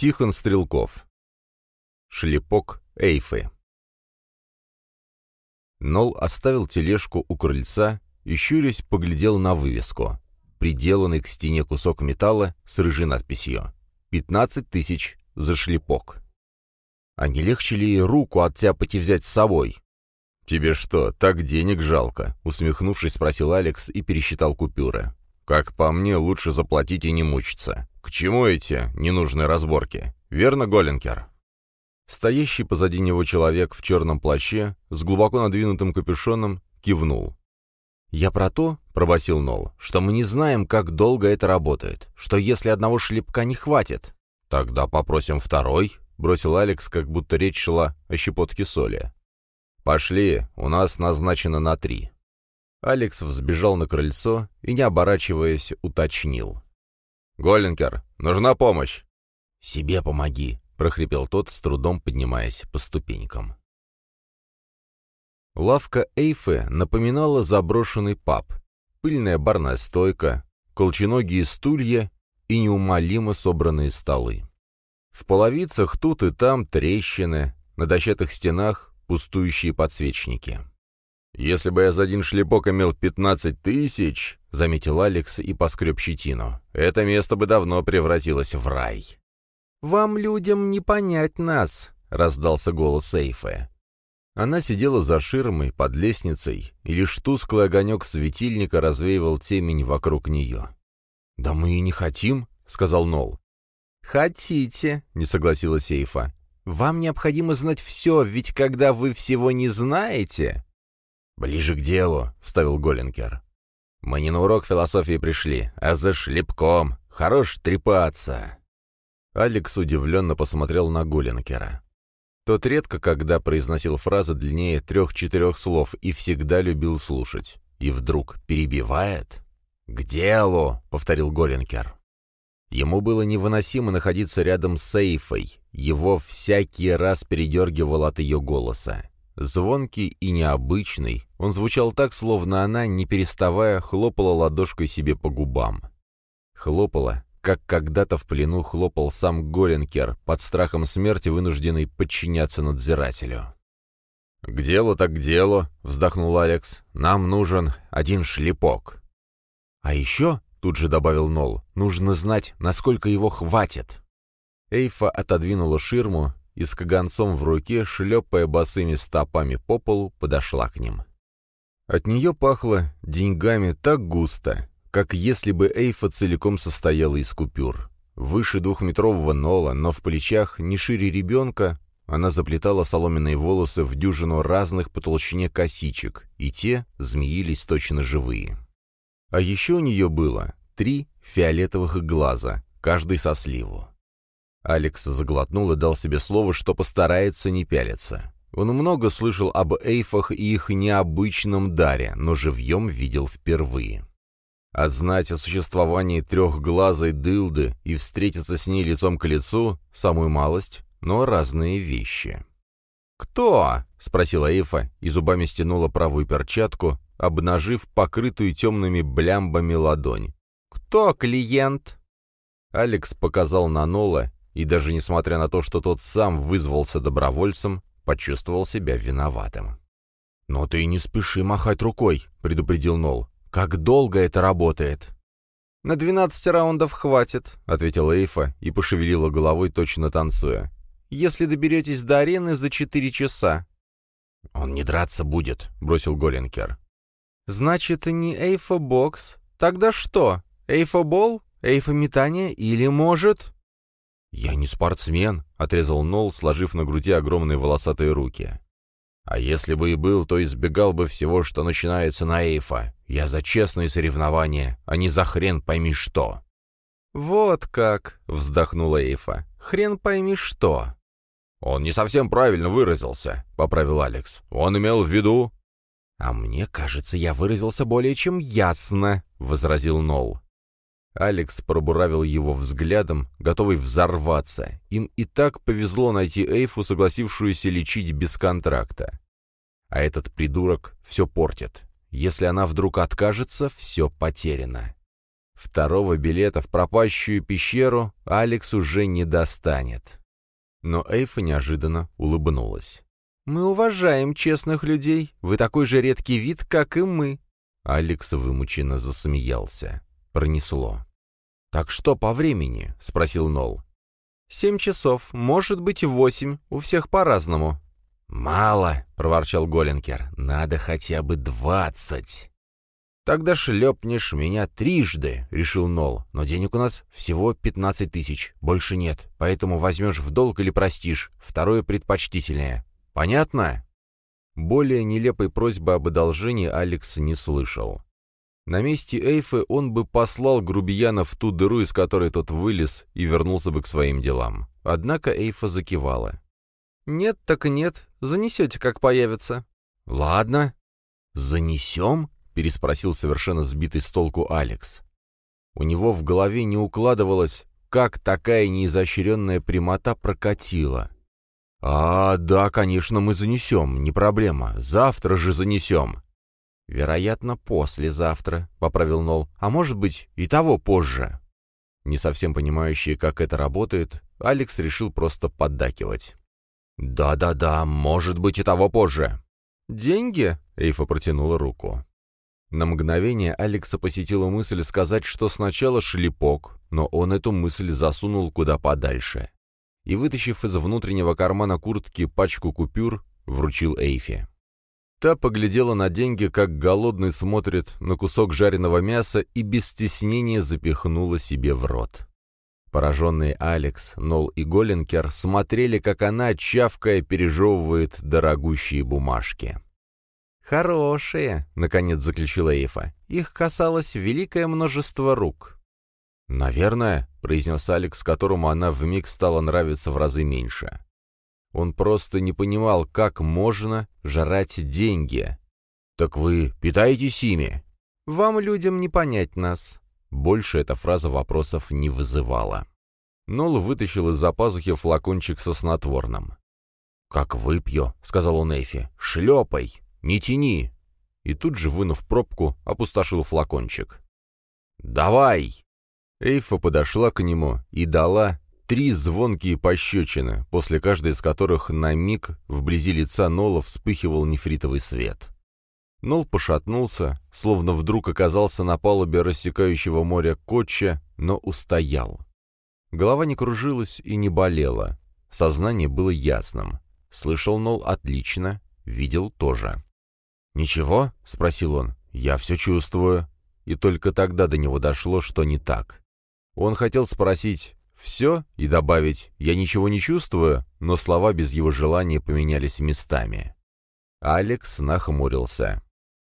Тихон Стрелков. Шлепок Эйфы. Нол оставил тележку у крыльца и, щурясь, поглядел на вывеску. Приделанный к стене кусок металла с рыжей надписью. «Пятнадцать тысяч за шлепок». «А не легче ли руку оттяпать и взять с собой?» «Тебе что, так денег жалко?» — усмехнувшись, спросил Алекс и пересчитал купюры. «Как по мне, лучше заплатить и не мучиться. К чему эти ненужные разборки? Верно, Голенкер?» Стоящий позади него человек в черном плаще с глубоко надвинутым капюшоном кивнул. «Я про то, — пробасил Нол, — что мы не знаем, как долго это работает, что если одного шлепка не хватит...» «Тогда попросим второй», — бросил Алекс, как будто речь шла о щепотке соли. «Пошли, у нас назначено на три». Алекс взбежал на крыльцо и, не оборачиваясь, уточнил. «Голенкер, нужна помощь!» «Себе помоги», — прохрипел тот, с трудом поднимаясь по ступенькам. Лавка Эйфы напоминала заброшенный паб. Пыльная барная стойка, колченогие стулья и неумолимо собранные столы. В половицах тут и там трещины, на дощатых стенах пустующие подсвечники. «Если бы я за один шлепок имел пятнадцать тысяч», — заметил Алекс и поскреб щетину, — «это место бы давно превратилось в рай». «Вам, людям, не понять нас», — раздался голос Эйфы. Она сидела за ширмой, под лестницей, и лишь тусклый огонек светильника развеивал темень вокруг нее. «Да мы и не хотим», — сказал Нол. «Хотите», — не согласилась Эйфа. «Вам необходимо знать все, ведь когда вы всего не знаете...» «Ближе к делу», — вставил Голенкер. «Мы не на урок философии пришли, а за шлепком. Хорош трепаться». Алекс удивленно посмотрел на Голенкера. Тот редко когда произносил фразы длиннее трех-четырех слов и всегда любил слушать. И вдруг перебивает. «К делу!» — повторил Голенкер. Ему было невыносимо находиться рядом с Эйфой. Его всякий раз передергивал от ее голоса. Звонкий и необычный, он звучал так, словно она, не переставая, хлопала ладошкой себе по губам. Хлопала, как когда-то в плену хлопал сам Голенкер, под страхом смерти вынужденный подчиняться надзирателю. «К делу так к делу», — вздохнул Алекс. «Нам нужен один шлепок». «А еще», — тут же добавил Нол, — «нужно знать, насколько его хватит». Эйфа отодвинула ширму и с каганцом в руке, шлепая босыми стопами по полу, подошла к ним. От нее пахло деньгами так густо, как если бы Эйфа целиком состояла из купюр. Выше двухметрового Нола, но в плечах не шире ребенка, она заплетала соломенные волосы в дюжину разных по толщине косичек, и те змеились точно живые. А еще у нее было три фиолетовых глаза, каждый со сливу. Алекс заглотнул и дал себе слово, что постарается не пялиться. Он много слышал об эйфах и их необычном даре, но живьем видел впервые. А знать о существовании трехглазой дылды и встретиться с ней лицом к лицу — самую малость, но разные вещи. «Кто?» — спросила Эйфа и зубами стянула правую перчатку, обнажив покрытую темными блямбами ладонь. «Кто клиент?» Алекс показал на Нола, и даже несмотря на то, что тот сам вызвался добровольцем, почувствовал себя виноватым. «Но ты не спеши махать рукой», — предупредил Нол. Как долго это работает?» «На двенадцать раундов хватит», — ответила Эйфа и пошевелила головой, точно танцуя. «Если доберетесь до арены за четыре часа». «Он не драться будет», — бросил Голенкер. «Значит, не Эйфа-бокс. Тогда что? Эйфа-бол? Эйфа-метание? Или, может...» «Я не спортсмен», — отрезал Нол, сложив на груди огромные волосатые руки. «А если бы и был, то избегал бы всего, что начинается на Эйфа. Я за честные соревнования, а не за хрен пойми что». «Вот как!» — вздохнула Эйфа. «Хрен пойми что!» «Он не совсем правильно выразился», — поправил Алекс. «Он имел в виду...» «А мне кажется, я выразился более чем ясно», — возразил Нол. Алекс пробуравил его взглядом, готовый взорваться. Им и так повезло найти Эйфу, согласившуюся лечить без контракта. А этот придурок все портит. Если она вдруг откажется, все потеряно. Второго билета в пропащую пещеру Алекс уже не достанет. Но Эйфа неожиданно улыбнулась. «Мы уважаем честных людей. Вы такой же редкий вид, как и мы». Алекс вымученно засмеялся. Пронесло. «Так что по времени?» — спросил Нол. «Семь часов, может быть, восемь. У всех по-разному». «Мало», — проворчал Голенкер. «Надо хотя бы двадцать». «Тогда шлепнешь меня трижды», — решил Нол. «Но денег у нас всего пятнадцать тысяч, больше нет, поэтому возьмешь в долг или простишь. Второе предпочтительнее. Понятно?» Более нелепой просьбы об одолжении Алекс не слышал. На месте Эйфы он бы послал грубияна в ту дыру, из которой тот вылез, и вернулся бы к своим делам. Однако Эйфа закивала. «Нет, так и нет. Занесете, как появится». «Ладно». «Занесем?» переспросил совершенно сбитый с толку Алекс. У него в голове не укладывалось, как такая неизощренная прямота прокатила. «А, да, конечно, мы занесем, не проблема. Завтра же занесем». «Вероятно, послезавтра», — поправил Нол. «А может быть, и того позже». Не совсем понимающий, как это работает, Алекс решил просто поддакивать. «Да-да-да, может быть, и того позже». «Деньги?» — Эйфа протянула руку. На мгновение Алекса посетила мысль сказать, что сначала шлепок, но он эту мысль засунул куда подальше. И, вытащив из внутреннего кармана куртки пачку купюр, вручил Эйфе. Та поглядела на деньги, как голодный смотрит на кусок жареного мяса и без стеснения запихнула себе в рот. Пораженные Алекс, Нол и Голенкер смотрели, как она, чавкая, пережевывает дорогущие бумажки. «Хорошие», — наконец заключила Эйфа. «Их касалось великое множество рук». «Наверное», — произнес Алекс, которому она вмиг стала нравиться в разы меньше. Он просто не понимал, как можно жрать деньги. «Так вы питаетесь ими?» «Вам, людям, не понять нас». Больше эта фраза вопросов не вызывала. Нол вытащил из-за пазухи флакончик со снотворным. «Как выпью», — сказал он Эйфи, — «шлепай». «Не тяни!» И тут же, вынув пробку, опустошил флакончик. «Давай!» Эйфа подошла к нему и дала три звонкие пощечины, после каждой из которых на миг вблизи лица Нола вспыхивал нефритовый свет. Нол пошатнулся, словно вдруг оказался на палубе рассекающего моря Котча, но устоял. Голова не кружилась и не болела. Сознание было ясным. Слышал Нол отлично, видел тоже. «Ничего?» — спросил он. «Я все чувствую». И только тогда до него дошло, что не так. Он хотел спросить «все» и добавить «я ничего не чувствую», но слова без его желания поменялись местами. Алекс нахмурился.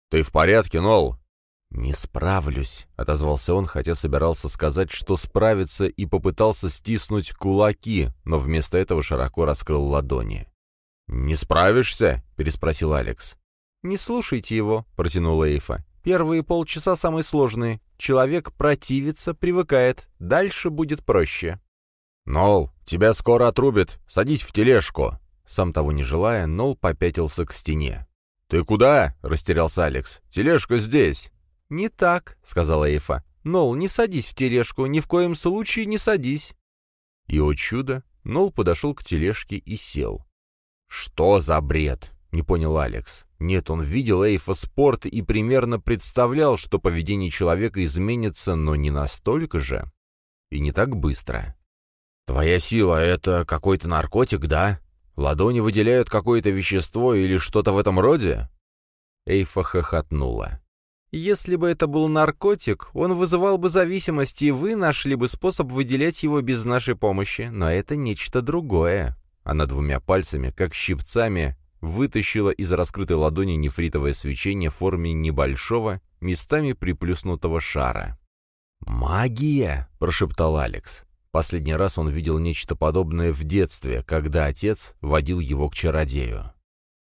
«Ты в порядке, Нол?» «Не справлюсь», — отозвался он, хотя собирался сказать, что справится, и попытался стиснуть кулаки, но вместо этого широко раскрыл ладони. «Не справишься?» — переспросил Алекс. «Не слушайте его», — протянула Эйфа. «Первые полчаса самые сложные. Человек противится, привыкает. Дальше будет проще». «Нол, тебя скоро отрубят. Садись в тележку». Сам того не желая, Нол попятился к стене. «Ты куда?» — растерялся Алекс. «Тележка здесь». «Не так», — сказала Эйфа. «Нол, не садись в тележку, ни в коем случае не садись». И, о чудо, Нол подошел к тележке и сел. «Что за бред?» — не понял Алекс. Нет, он видел Эйфа спорт и примерно представлял, что поведение человека изменится, но не настолько же. И не так быстро. «Твоя сила — это какой-то наркотик, да? Ладони выделяют какое-то вещество или что-то в этом роде?» Эйфа хохотнула. «Если бы это был наркотик, он вызывал бы зависимость, и вы нашли бы способ выделять его без нашей помощи. Но это нечто другое». Она двумя пальцами, как щипцами, вытащила из раскрытой ладони нефритовое свечение в форме небольшого, местами приплюснутого шара. «Магия!» — прошептал Алекс. Последний раз он видел нечто подобное в детстве, когда отец водил его к чародею.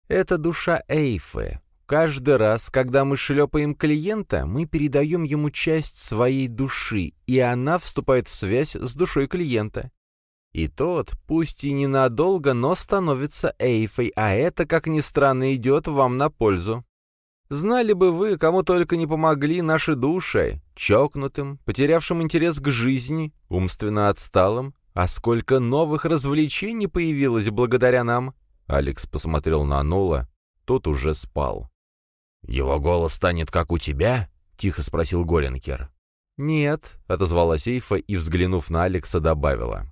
«Это душа Эйфы. Каждый раз, когда мы шлепаем клиента, мы передаем ему часть своей души, и она вступает в связь с душой клиента. И тот, пусть и ненадолго, но становится эйфой, а это, как ни странно, идет вам на пользу. Знали бы вы, кому только не помогли наши души, чокнутым, потерявшим интерес к жизни, умственно отсталым, а сколько новых развлечений появилось благодаря нам!» Алекс посмотрел на Нола, тот уже спал. «Его голос станет как у тебя?» — тихо спросил Голенкер. «Нет», — отозвалась Эйфа и, взглянув на Алекса, добавила.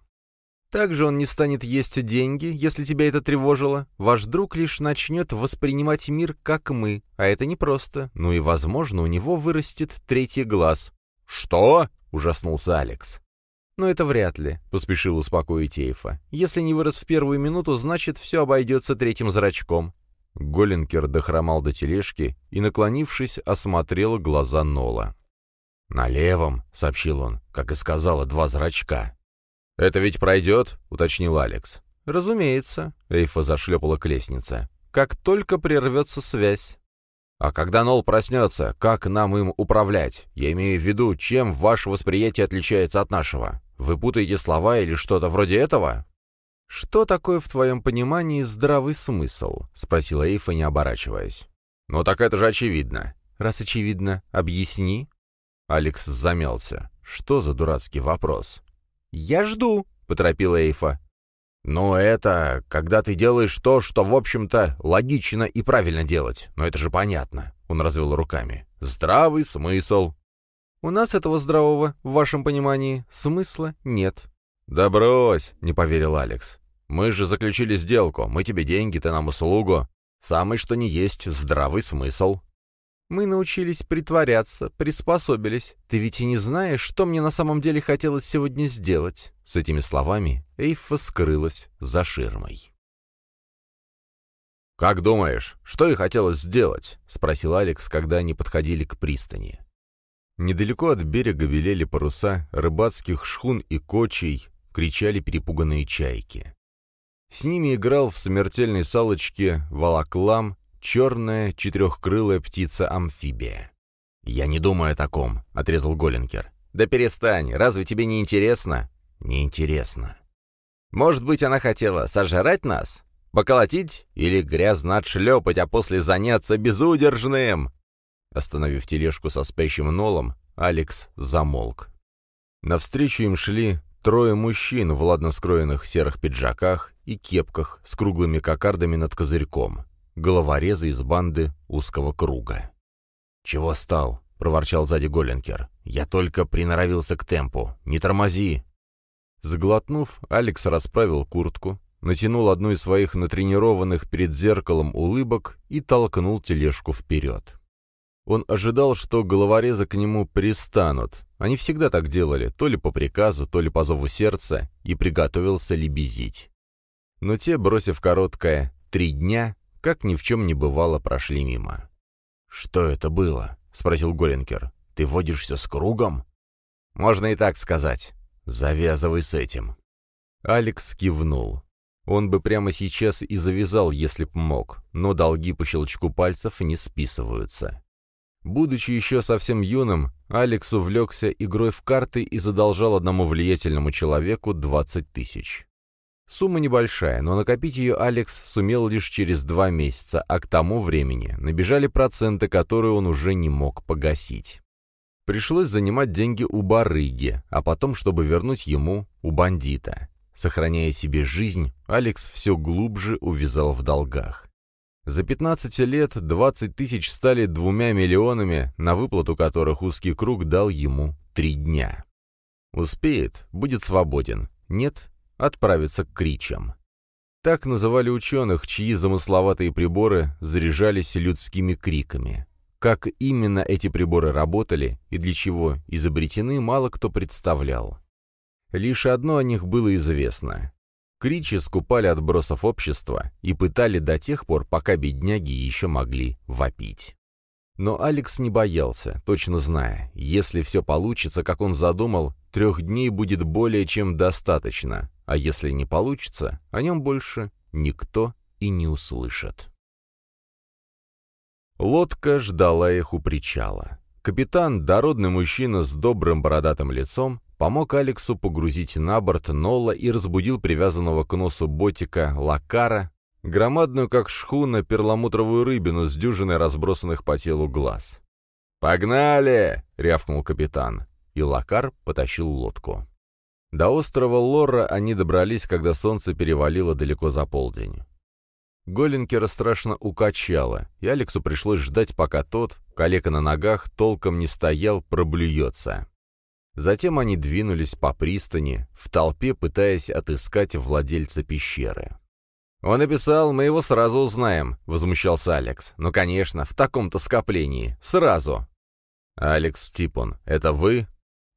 Также он не станет есть деньги, если тебя это тревожило. Ваш друг лишь начнет воспринимать мир, как мы, а это непросто. Ну и, возможно, у него вырастет третий глаз». «Что?» — ужаснулся Алекс. «Но это вряд ли», — поспешил успокоить Эйфа. «Если не вырос в первую минуту, значит, все обойдется третьим зрачком». Голенкер дохромал до тележки и, наклонившись, осмотрел глаза Нола. «На левом», — сообщил он, — «как и сказала, два зрачка». «Это ведь пройдет?» — уточнил Алекс. «Разумеется», — Эйфа зашлепала к лестнице. «Как только прервется связь». «А когда Нол проснется, как нам им управлять? Я имею в виду, чем ваше восприятие отличается от нашего? Вы путаете слова или что-то вроде этого?» «Что такое в твоем понимании здравый смысл?» — спросила Эйфа, не оборачиваясь. «Ну так это же очевидно». «Раз очевидно, объясни». Алекс замялся. «Что за дурацкий вопрос?» «Я жду», — поторопила Эйфа. «Ну, это когда ты делаешь то, что, в общем-то, логично и правильно делать. Но это же понятно», — он развел руками. «Здравый смысл». «У нас этого здравого, в вашем понимании, смысла нет». «Да брось», — не поверил Алекс. «Мы же заключили сделку. Мы тебе деньги, ты нам услугу. Самый что ни есть здравый смысл». Мы научились притворяться, приспособились. Ты ведь и не знаешь, что мне на самом деле хотелось сегодня сделать». С этими словами Эйфа скрылась за ширмой. «Как думаешь, что ей хотелось сделать?» — спросил Алекс, когда они подходили к пристани. Недалеко от берега велели паруса рыбацких шхун и кочей, кричали перепуганные чайки. С ними играл в смертельной салочке волоклам черная четырехкрылая птица-амфибия. «Я не думаю о таком», — отрезал Голенкер. «Да перестань, разве тебе не интересно?» «Не интересно». «Может быть, она хотела сожрать нас? Поколотить или грязно отшлепать, а после заняться безудержным?» Остановив тележку со спящим Нолом, Алекс замолк. Навстречу им шли трое мужчин в ладно скроенных серых пиджаках и кепках с круглыми кокардами над козырьком головореза из банды узкого круга. «Чего стал?» — проворчал сзади Голенкер. «Я только приноровился к темпу. Не тормози!» Сглотнув, Алекс расправил куртку, натянул одну из своих натренированных перед зеркалом улыбок и толкнул тележку вперед. Он ожидал, что головорезы к нему пристанут. Они всегда так делали, то ли по приказу, то ли по зову сердца, и приготовился лебезить. Но те, бросив короткое «три дня», как ни в чем не бывало, прошли мимо. «Что это было?» — спросил Голенкер. «Ты водишься с кругом?» «Можно и так сказать. Завязывай с этим». Алекс кивнул. Он бы прямо сейчас и завязал, если б мог, но долги по щелчку пальцев не списываются. Будучи еще совсем юным, Алекс увлекся игрой в карты и задолжал одному влиятельному человеку 20 тысяч. Сумма небольшая, но накопить ее Алекс сумел лишь через два месяца, а к тому времени набежали проценты, которые он уже не мог погасить. Пришлось занимать деньги у барыги, а потом, чтобы вернуть ему, у бандита. Сохраняя себе жизнь, Алекс все глубже увязал в долгах. За 15 лет 20 тысяч стали двумя миллионами, на выплату которых узкий круг дал ему три дня. Успеет, будет свободен. Нет, отправиться к кричам. Так называли ученых, чьи замысловатые приборы заряжались людскими криками. Как именно эти приборы работали и для чего изобретены, мало кто представлял. Лишь одно о них было известно. Кричи скупали отбросов общества и пытали до тех пор, пока бедняги еще могли вопить. Но Алекс не боялся, точно зная, если все получится, как он задумал, трех дней будет более чем достаточно, а если не получится, о нем больше никто и не услышит. Лодка ждала их у причала. Капитан, дородный мужчина с добрым бородатым лицом, помог Алексу погрузить на борт Нола и разбудил привязанного к носу ботика Лакара, громадную, как шхуна, перламутровую рыбину с дюжиной разбросанных по телу глаз. «Погнали!» — рявкнул капитан, и Лакар потащил лодку. До острова Лора они добрались, когда солнце перевалило далеко за полдень. Голенкера страшно укачало, и Алексу пришлось ждать, пока тот, калека на ногах, толком не стоял, проблюется. Затем они двинулись по пристани, в толпе пытаясь отыскать владельца пещеры. «Он написал, мы его сразу узнаем», — возмущался Алекс. «Ну, конечно, в таком-то скоплении. Сразу». «Алекс Типон, это вы?»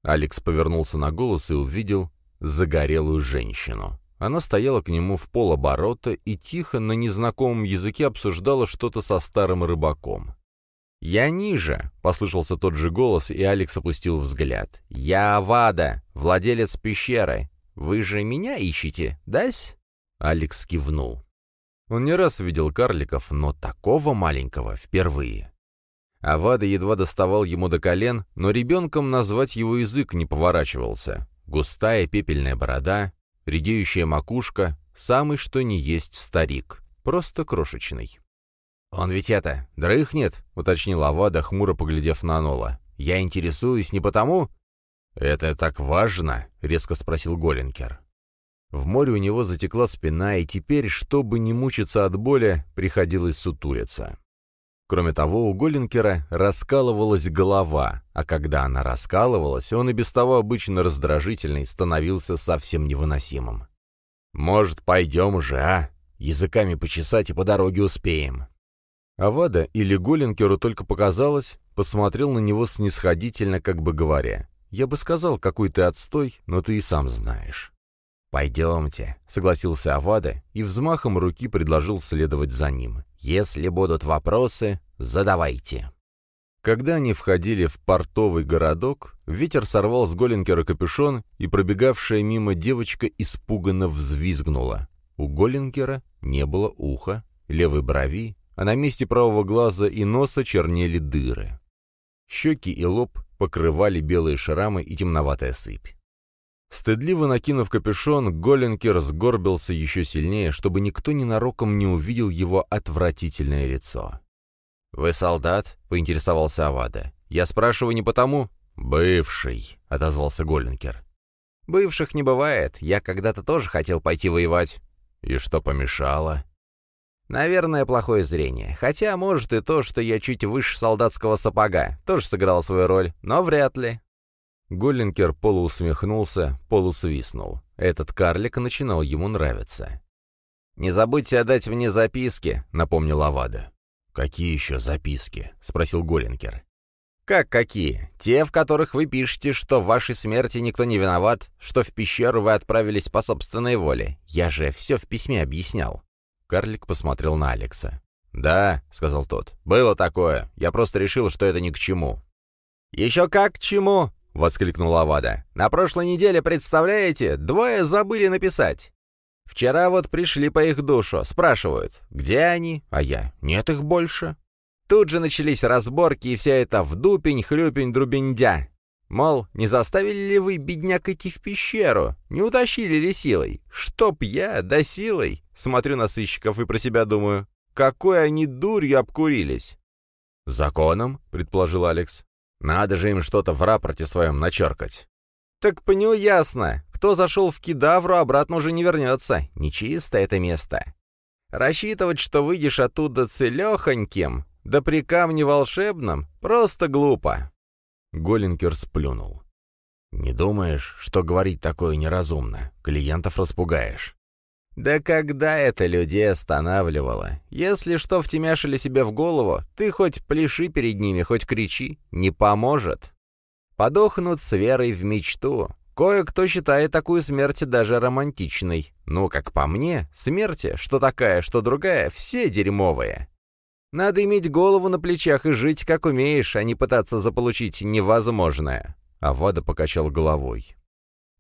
Алекс повернулся на голос и увидел загорелую женщину. Она стояла к нему в полоборота и тихо на незнакомом языке обсуждала что-то со старым рыбаком. «Я ниже», — послышался тот же голос, и Алекс опустил взгляд. «Я Авада, владелец пещеры. Вы же меня ищете, дась?» Алекс кивнул. Он не раз видел карликов, но такого маленького впервые. Авада едва доставал ему до колен, но ребенком назвать его язык не поворачивался. Густая пепельная борода, редеющая макушка, самый что ни есть старик, просто крошечный. «Он ведь это, дрыхнет?» — уточнил Авада, хмуро поглядев на Нола. «Я интересуюсь не потому...» «Это так важно?» — резко спросил Голенкер. В море у него затекла спина, и теперь, чтобы не мучиться от боли, приходилось сутулиться. Кроме того, у Голенкера раскалывалась голова, а когда она раскалывалась, он и без того обычно раздражительный становился совсем невыносимым. «Может, пойдем уже, а? Языками почесать и по дороге успеем». Авада или Голенкеру только показалось, посмотрел на него снисходительно, как бы говоря. «Я бы сказал, какой ты отстой, но ты и сам знаешь». «Пойдемте», — согласился Авада и взмахом руки предложил следовать за ним. «Если будут вопросы, задавайте». Когда они входили в портовый городок, ветер сорвал с Голенкера капюшон, и пробегавшая мимо девочка испуганно взвизгнула. У Голенкера не было уха, левой брови, а на месте правого глаза и носа чернели дыры. Щеки и лоб покрывали белые шрамы и темноватая сыпь. Стыдливо накинув капюшон, Голенкер сгорбился еще сильнее, чтобы никто ненароком не увидел его отвратительное лицо. «Вы солдат?» — поинтересовался Авада. «Я спрашиваю не потому...» «Бывший», — отозвался Голенкер. «Бывших не бывает. Я когда-то тоже хотел пойти воевать». «И что помешало?» «Наверное, плохое зрение. Хотя, может, и то, что я чуть выше солдатского сапога, тоже сыграл свою роль, но вряд ли. Голлинкер полуусмехнулся, полусвистнул. Этот карлик начинал ему нравиться. «Не забудьте отдать мне записки», — напомнил Авада. «Какие еще записки?» — спросил Голлинкер. «Как какие? Те, в которых вы пишете, что в вашей смерти никто не виноват, что в пещеру вы отправились по собственной воле. Я же все в письме объяснял». Карлик посмотрел на Алекса. «Да», — сказал тот, — «было такое. Я просто решил, что это ни к чему». «Еще как к чему!» — воскликнул Авада. «На прошлой неделе, представляете, двое забыли написать. Вчера вот пришли по их душу, спрашивают, где они, а я, нет их больше. Тут же начались разборки, и вся эта вдупень, хлюпень, друбендя. Мол, не заставили ли вы, бедняк, идти в пещеру? Не утащили ли силой? Чтоб я, да силой? Смотрю на сыщиков и про себя думаю, какой они дурью обкурились. «Законом», — предположил Алекс. Надо же им что-то в рапорте своем начеркать. Так по нему ясно. Кто зашел в кедавру, обратно уже не вернется. Нечисто это место. Рассчитывать, что выйдешь оттуда целехоньким, да при камне волшебном, просто глупо. Голенкер сплюнул. «Не думаешь, что говорить такое неразумно? Клиентов распугаешь». Да когда это людей останавливало? Если что втемяшили себе в голову, ты хоть пляши перед ними, хоть кричи, не поможет. Подохнут с верой в мечту. Кое-кто считает такую смерть даже романтичной. Ну, как по мне, смерти, что такая, что другая, все дерьмовые. Надо иметь голову на плечах и жить, как умеешь, а не пытаться заполучить невозможное. Авада покачал головой.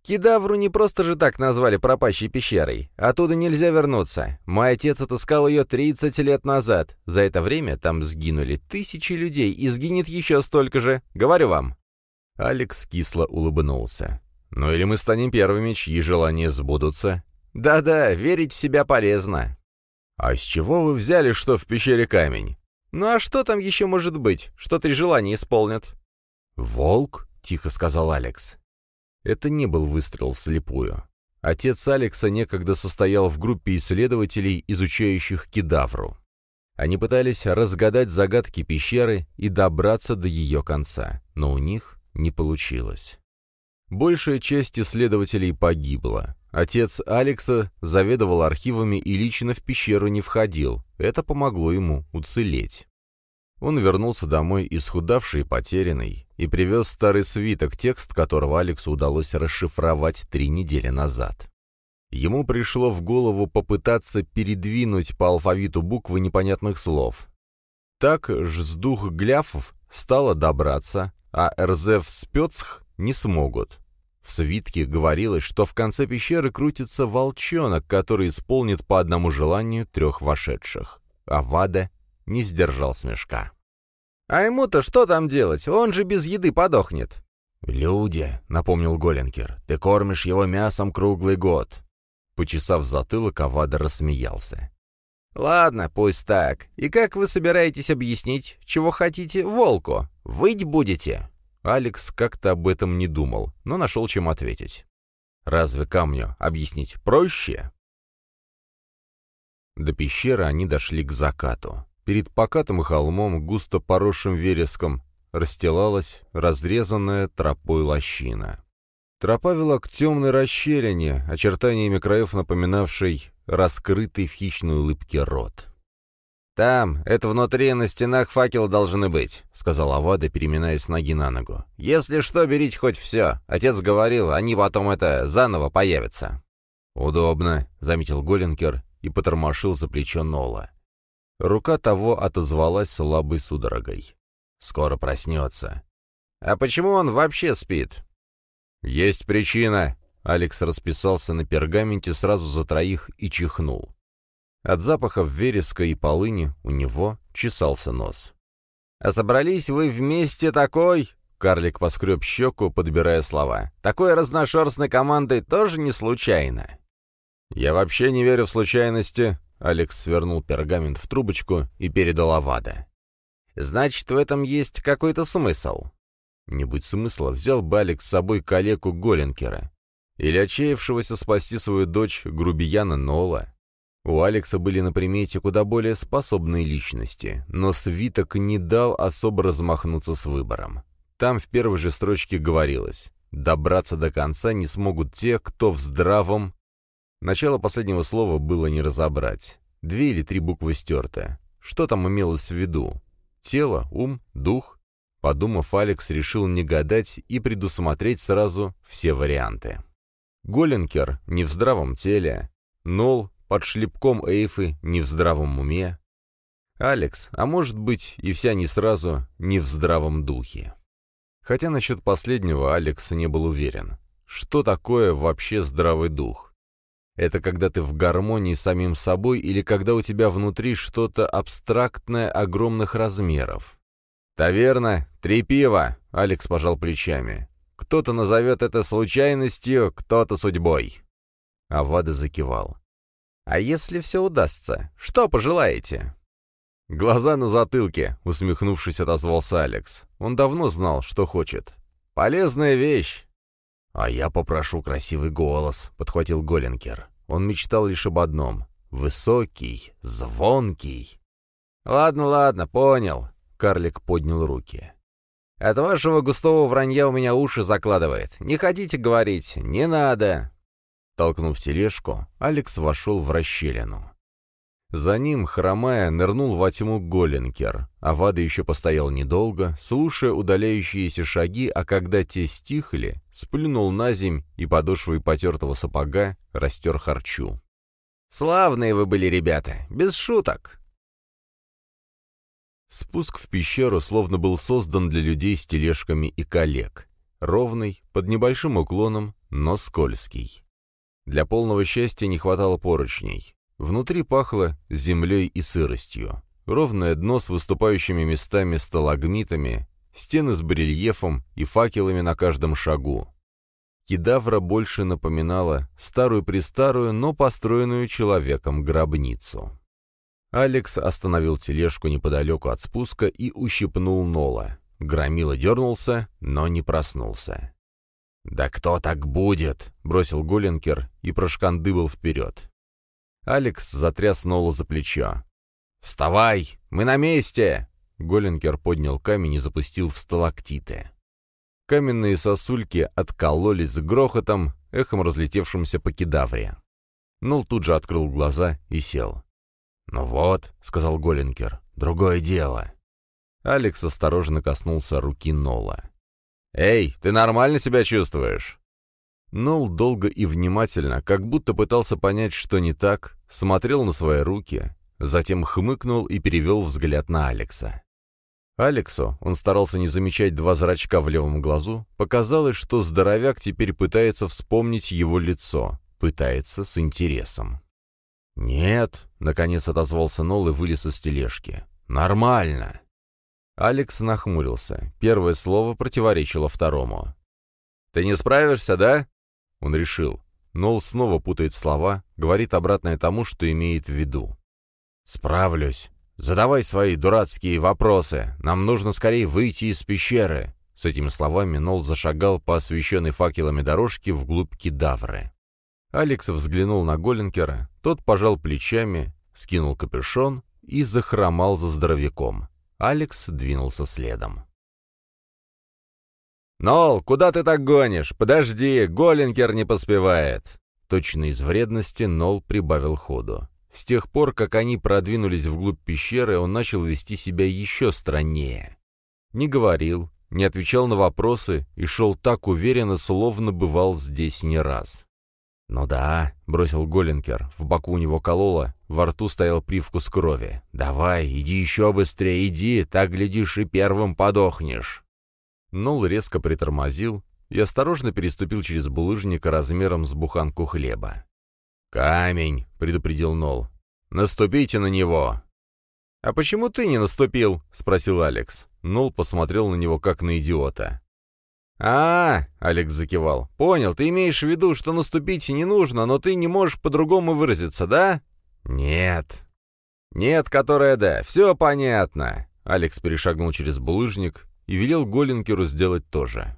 Кедавру не просто же так назвали пропащей пещерой. Оттуда нельзя вернуться. Мой отец отыскал ее 30 лет назад. За это время там сгинули тысячи людей, и сгинет еще столько же. Говорю вам». Алекс кисло улыбнулся. «Ну или мы станем первыми, чьи желания сбудутся?» «Да-да, верить в себя полезно». «А с чего вы взяли, что в пещере камень?» «Ну а что там еще может быть? Что три желания исполнят?» «Волк?» — тихо сказал Алекс. Это не был выстрел вслепую. Отец Алекса некогда состоял в группе исследователей, изучающих кедавру. Они пытались разгадать загадки пещеры и добраться до ее конца, но у них не получилось. Большая часть исследователей погибла. Отец Алекса заведовал архивами и лично в пещеру не входил. Это помогло ему уцелеть. Он вернулся домой исхудавший и потерянный, и привез старый свиток, текст которого Алексу удалось расшифровать три недели назад. Ему пришло в голову попытаться передвинуть по алфавиту буквы непонятных слов. Так жздух гляфов стало добраться, а Эрзев Спецх не смогут. В свитке говорилось, что в конце пещеры крутится волчонок, который исполнит по одному желанию трех вошедших. А Вада не сдержал смешка. «А ему-то что там делать? Он же без еды подохнет». «Люди», — напомнил Голенкер, — «ты кормишь его мясом круглый год». Почесав затылок, Авада рассмеялся. «Ладно, пусть так. И как вы собираетесь объяснить, чего хотите волку? Выть будете?» Алекс как-то об этом не думал, но нашел чем ответить. «Разве камню объяснить проще?» До пещеры они дошли к закату. Перед покатым холмом, густо поросшим вереском, расстилалась разрезанная тропой лощина. Тропа вела к темной расщелине, очертаниями краев напоминавшей раскрытый в хищной улыбке рот. «Там, это внутри, на стенах факелы должны быть», — сказал Авада, переминаясь с ноги на ногу. «Если что, берите хоть все. Отец говорил, они потом это заново появятся». «Удобно», — заметил Голенкер и потормошил за плечо Нола. Рука того отозвалась слабой судорогой. «Скоро проснется». «А почему он вообще спит?» «Есть причина». Алекс расписался на пергаменте сразу за троих и чихнул. От запахов вереска и полыни у него чесался нос. «А собрались вы вместе такой...» Карлик поскреб щеку, подбирая слова. «Такой разношерстной командой тоже не случайно». «Я вообще не верю в случайности», Алекс свернул пергамент в трубочку и передал Авада. «Значит, в этом есть какой-то смысл?» Не будь смысла, взял бы Алекс с собой коллегу Голенкера. Или отчаявшегося спасти свою дочь грубияна Нола. У Алекса были на примете куда более способные личности, но свиток не дал особо размахнуться с выбором. Там в первой же строчке говорилось «Добраться до конца не смогут те, кто в здравом Начало последнего слова было не разобрать. Две или три буквы стерты. Что там имелось в виду? Тело, ум, дух? Подумав, Алекс решил не гадать и предусмотреть сразу все варианты. Голенкер не в здравом теле, Нол под шлепком Эйфы не в здравом уме, Алекс, а может быть и вся не сразу, не в здравом духе. Хотя насчет последнего Алекс не был уверен. Что такое вообще здравый дух? Это когда ты в гармонии с самим собой или когда у тебя внутри что-то абстрактное огромных размеров. «Таверна, три пива», — Алекс пожал плечами. «Кто-то назовет это случайностью, кто-то судьбой». Авада закивал. «А если все удастся, что пожелаете?» «Глаза на затылке», — усмехнувшись, отозвался Алекс. Он давно знал, что хочет. «Полезная вещь. «А я попрошу красивый голос», — подхватил Голенкер. Он мечтал лишь об одном — высокий, звонкий. «Ладно, ладно, понял», — карлик поднял руки. «От вашего густого вранья у меня уши закладывает. Не хотите говорить? Не надо!» Толкнув тележку, Алекс вошел в расщелину. За ним, хромая, нырнул во тьму Голенкер, а Вада еще постоял недолго, слушая удаляющиеся шаги, а когда те стихли, сплюнул на земь и подошвой потертого сапога растер харчу. «Славные вы были, ребята, без шуток!» Спуск в пещеру словно был создан для людей с тележками и коллег. Ровный, под небольшим уклоном, но скользкий. Для полного счастья не хватало поручней. Внутри пахло землей и сыростью. Ровное дно с выступающими местами сталагмитами, стены с барельефом и факелами на каждом шагу. Кедавра больше напоминала старую-престарую, но построенную человеком гробницу. Алекс остановил тележку неподалеку от спуска и ущипнул Нола. Громила дернулся, но не проснулся. «Да кто так будет?» — бросил Голенкер и прошкандыбал вперед. Алекс затряс Нола за плечо. «Вставай! Мы на месте!» Голенкер поднял камень и запустил в сталактиты. Каменные сосульки откололись с грохотом, эхом разлетевшимся по кедавре. Нол тут же открыл глаза и сел. «Ну вот», — сказал Голенкер, — «другое дело». Алекс осторожно коснулся руки Нола. «Эй, ты нормально себя чувствуешь?» Нол долго и внимательно, как будто пытался понять, что не так, смотрел на свои руки, затем хмыкнул и перевел взгляд на Алекса. Алексу, он старался не замечать два зрачка в левом глазу, показалось, что здоровяк теперь пытается вспомнить его лицо, пытается с интересом. «Нет», — наконец отозвался Нол и вылез из тележки. «Нормально». Алекс нахмурился. Первое слово противоречило второму. «Ты не справишься, да?» Он решил. Нол снова путает слова, говорит обратное тому, что имеет в виду. «Справлюсь. Задавай свои дурацкие вопросы. Нам нужно скорее выйти из пещеры». С этими словами Нол зашагал по освещенной факелами дорожке вглубь Кедавры. Алекс взглянул на Голенкера, тот пожал плечами, скинул капюшон и захромал за здоровяком. Алекс двинулся следом. «Нол, куда ты так гонишь? Подожди, Голенкер не поспевает!» Точно из вредности Нол прибавил ходу. С тех пор, как они продвинулись вглубь пещеры, он начал вести себя еще страннее. Не говорил, не отвечал на вопросы и шел так уверенно, словно бывал здесь не раз. «Ну да», — бросил Голенкер, в боку у него кололо, во рту стоял привкус крови. «Давай, иди еще быстрее, иди, так, глядишь, и первым подохнешь». Нол резко притормозил и осторожно переступил через булыжник размером с буханку хлеба. «Камень», — предупредил Нол. «Наступите на него!» «А почему ты не наступил?» — спросил Алекс. Нол посмотрел на него как на идиота. «А, -а, — Алекс закивал, — понял, ты имеешь в виду, что наступить не нужно, но ты не можешь по-другому выразиться, да?» «Нет». «Нет, которая да, все понятно». Алекс перешагнул через булыжник и велел Голенкеру сделать то же.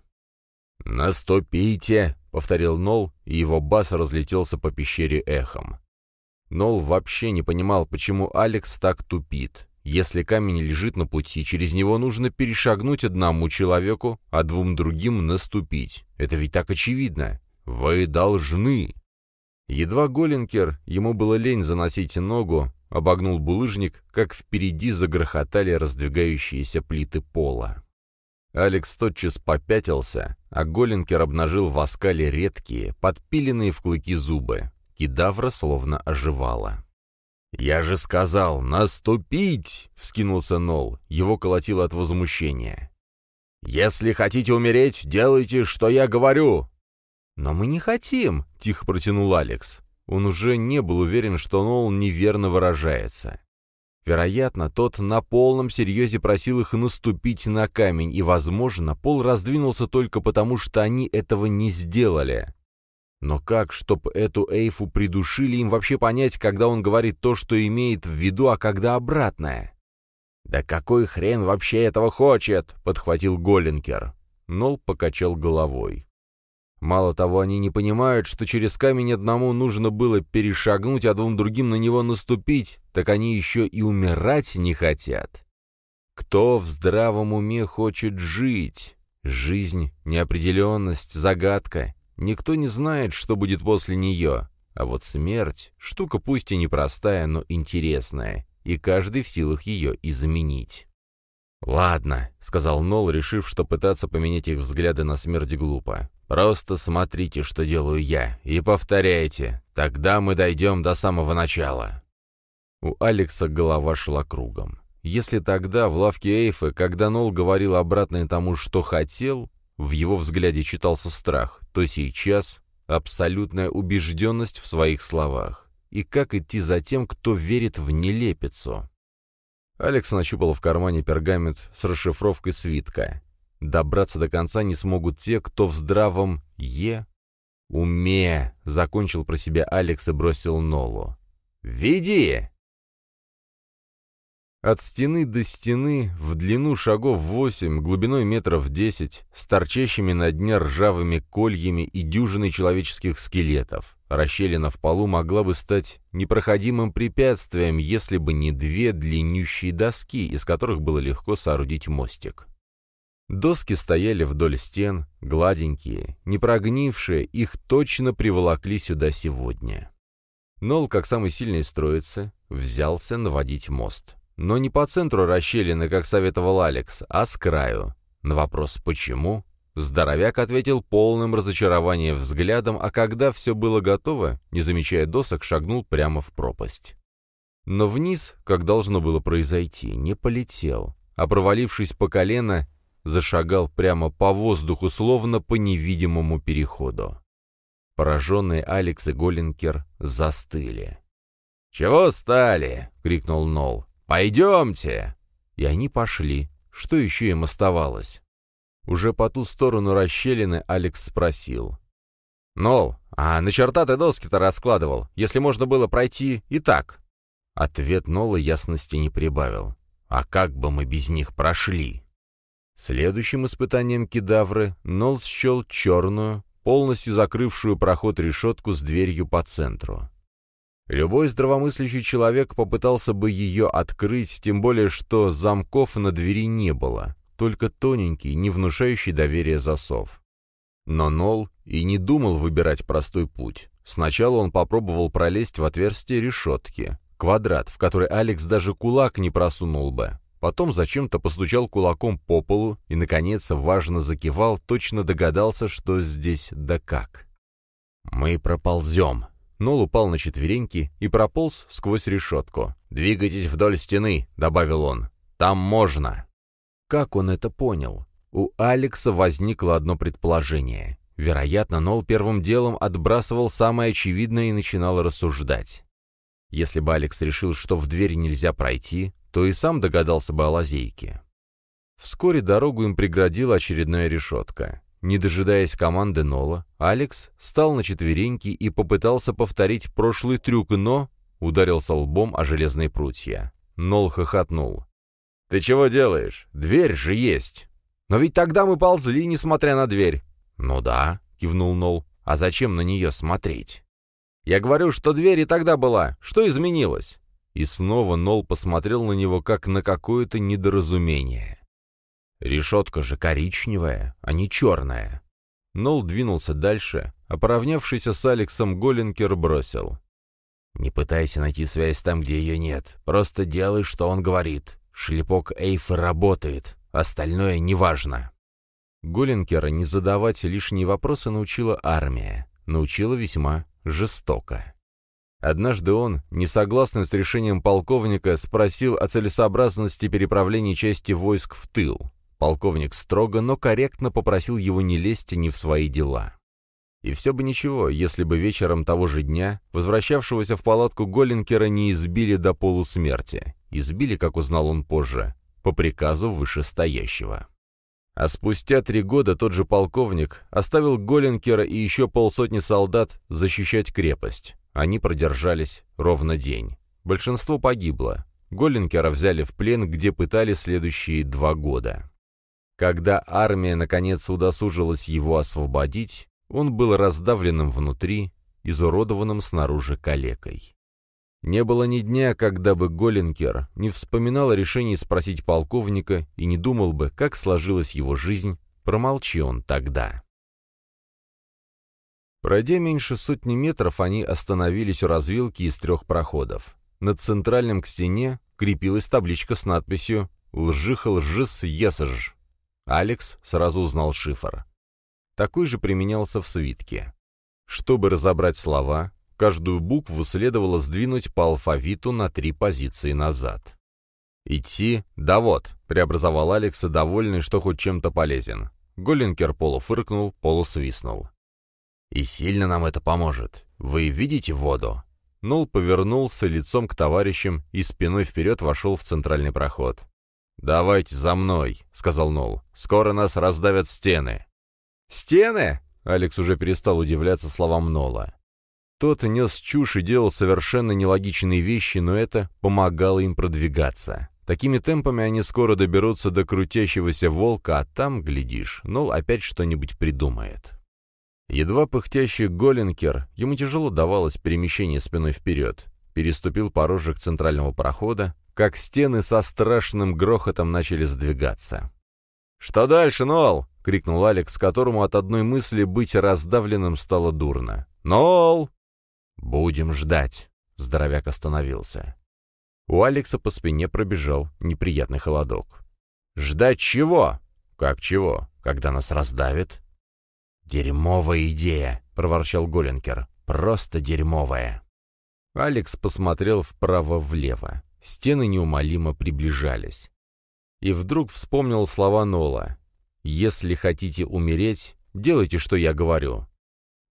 «Наступите!» — повторил Нол, и его бас разлетелся по пещере эхом. Нол вообще не понимал, почему Алекс так тупит. Если камень лежит на пути, через него нужно перешагнуть одному человеку, а двум другим наступить. Это ведь так очевидно. Вы должны. Едва Голенкер, ему было лень заносить ногу, обогнул булыжник, как впереди загрохотали раздвигающиеся плиты пола. Алекс тотчас попятился, а Голенкер обнажил в оскале редкие, подпиленные в клыки зубы. Кедавра словно оживала. «Я же сказал, наступить!» — вскинулся Нол. Его колотило от возмущения. «Если хотите умереть, делайте, что я говорю!» «Но мы не хотим!» — тихо протянул Алекс. Он уже не был уверен, что Нол неверно выражается. Вероятно, тот на полном серьезе просил их наступить на камень, и, возможно, пол раздвинулся только потому, что они этого не сделали. Но как, чтоб эту Эйфу придушили, им вообще понять, когда он говорит то, что имеет в виду, а когда обратное? «Да какой хрен вообще этого хочет?» — подхватил Голенкер. Нол покачал головой. Мало того, они не понимают, что через камень одному нужно было перешагнуть, а двум другим на него наступить, так они еще и умирать не хотят. Кто в здравом уме хочет жить? Жизнь — неопределенность, загадка, Никто не знает, что будет после нее. А вот смерть — штука пусть и непростая, но интересная, и каждый в силах ее изменить. «Ладно», — сказал Нол, решив, что пытаться поменять их взгляды на смерть глупо. «Просто смотрите, что делаю я, и повторяйте. Тогда мы дойдем до самого начала». У Алекса голова шла кругом. Если тогда в лавке Эйфа, когда Нол говорил обратное тому, что хотел, в его взгляде читался страх, то сейчас абсолютная убежденность в своих словах. И как идти за тем, кто верит в нелепицу? Алекс нащупал в кармане пергамент с расшифровкой свитка. Добраться до конца не смогут те, кто в здравом «е» уме, закончил про себя Алекс и бросил Нолу. «Веди!» От стены до стены, в длину шагов восемь, глубиной метров десять, с торчащими на дне ржавыми кольями и дюжиной человеческих скелетов. Расщелина в полу могла бы стать непроходимым препятствием, если бы не две длиннющие доски, из которых было легко соорудить мостик. Доски стояли вдоль стен, гладенькие, не прогнившие, их точно приволокли сюда сегодня. Нол, как самый сильный строится, взялся наводить мост. Но не по центру расщелины, как советовал Алекс, а с краю. На вопрос «почему?» здоровяк ответил полным разочарованием взглядом, а когда все было готово, не замечая досок, шагнул прямо в пропасть. Но вниз, как должно было произойти, не полетел, а провалившись по колено, зашагал прямо по воздуху, словно по невидимому переходу. Пораженные Алекс и Голлинкер застыли. «Чего стали?» — крикнул Нол. «Пойдемте!» И они пошли. Что еще им оставалось? Уже по ту сторону расщелины Алекс спросил. «Нол, а на черта ты доски-то раскладывал, если можно было пройти и так?» Ответ Нола ясности не прибавил. «А как бы мы без них прошли?» Следующим испытанием кедавры Нол счел черную, полностью закрывшую проход решетку с дверью по центру. Любой здравомыслящий человек попытался бы ее открыть, тем более что замков на двери не было, только тоненький, не внушающий доверия засов. Но Нол и не думал выбирать простой путь. Сначала он попробовал пролезть в отверстие решетки, квадрат, в который Алекс даже кулак не просунул бы. Потом зачем-то постучал кулаком по полу и, наконец, важно закивал, точно догадался, что здесь да как. «Мы проползем», Нол упал на четвереньки и прополз сквозь решетку. «Двигайтесь вдоль стены», — добавил он. «Там можно». Как он это понял? У Алекса возникло одно предположение. Вероятно, Нол первым делом отбрасывал самое очевидное и начинал рассуждать. Если бы Алекс решил, что в дверь нельзя пройти, то и сам догадался бы о лазейке. Вскоре дорогу им преградила очередная решетка. Не дожидаясь команды Нола, Алекс встал на четвереньки и попытался повторить прошлый трюк, но ударился лбом о железные прутья. Нол хохотнул. «Ты чего делаешь? Дверь же есть!» «Но ведь тогда мы ползли, несмотря на дверь». «Ну да», — кивнул Нол. «А зачем на нее смотреть?» «Я говорю, что дверь и тогда была. Что изменилось?» И снова Нол посмотрел на него, как на какое-то недоразумение. Решетка же коричневая, а не черная. Нол двинулся дальше, а поравнявшийся с Алексом Голлинкер бросил. «Не пытайся найти связь там, где ее нет. Просто делай, что он говорит. Шлепок Эйфа работает, остальное неважно». Голлинкера не задавать лишние вопросы научила армия. Научила весьма жестоко. Однажды он, не согласный с решением полковника, спросил о целесообразности переправления части войск в тыл. Полковник строго, но корректно попросил его не лезть ни в свои дела. И все бы ничего, если бы вечером того же дня возвращавшегося в палатку Голлинкера не избили до полусмерти. Избили, как узнал он позже, по приказу вышестоящего. А спустя три года тот же полковник оставил Голлинкера и еще полсотни солдат защищать крепость. Они продержались ровно день. Большинство погибло. Голлинкера взяли в плен, где пытали следующие два года. Когда армия наконец удосужилась его освободить, он был раздавленным внутри, изуродованным снаружи калекой. Не было ни дня, когда бы Голлинкер не вспоминал о решении спросить полковника и не думал бы, как сложилась его жизнь, промолчи он тогда. Пройдя меньше сотни метров, они остановились у развилки из трех проходов. Над центральным к стене крепилась табличка с надписью «Лжиха лжис есаж», Алекс сразу узнал шифр. Такой же применялся в свитке. Чтобы разобрать слова, каждую букву следовало сдвинуть по алфавиту на три позиции назад. «Идти? Да вот», — преобразовал Алекс, довольный, что хоть чем-то полезен. Голлинкер полуфыркнул, полусвистнул. «И сильно нам это поможет. Вы видите воду?» Нол повернулся лицом к товарищам и спиной вперед вошел в центральный проход. «Давайте за мной», — сказал Нол. «Скоро нас раздавят стены». «Стены?» — Алекс уже перестал удивляться словам Нола. Тот нес чушь и делал совершенно нелогичные вещи, но это помогало им продвигаться. Такими темпами они скоро доберутся до крутящегося волка, а там, глядишь, Нол опять что-нибудь придумает. Едва пыхтящий Голенкер, ему тяжело давалось перемещение спиной вперед, переступил порожек центрального прохода, как стены со страшным грохотом начали сдвигаться. «Что дальше, Нол?» — крикнул Алекс, которому от одной мысли быть раздавленным стало дурно. «Нол!» «Будем ждать», — здоровяк остановился. У Алекса по спине пробежал неприятный холодок. «Ждать чего?» «Как чего? Когда нас раздавит?» «Дерьмовая идея», — проворчал Голенкер. «Просто дерьмовая». Алекс посмотрел вправо-влево. Стены неумолимо приближались. И вдруг вспомнил слова Нола. «Если хотите умереть, делайте, что я говорю».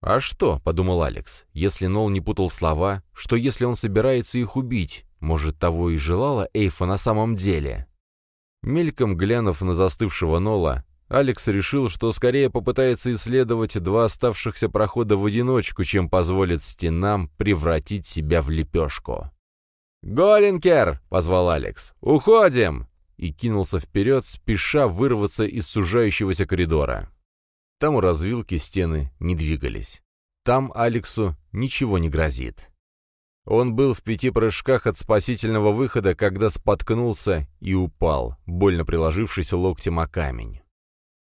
«А что?» — подумал Алекс. «Если Нол не путал слова, что если он собирается их убить, может, того и желала Эйфа на самом деле?» Мельком глянув на застывшего Нола, Алекс решил, что скорее попытается исследовать два оставшихся прохода в одиночку, чем позволит стенам превратить себя в лепешку. «Голенкер!» — позвал Алекс. «Уходим!» и кинулся вперед, спеша вырваться из сужающегося коридора. Там у развилки стены не двигались. Там Алексу ничего не грозит. Он был в пяти прыжках от спасительного выхода, когда споткнулся и упал, больно приложившись локтем о камень.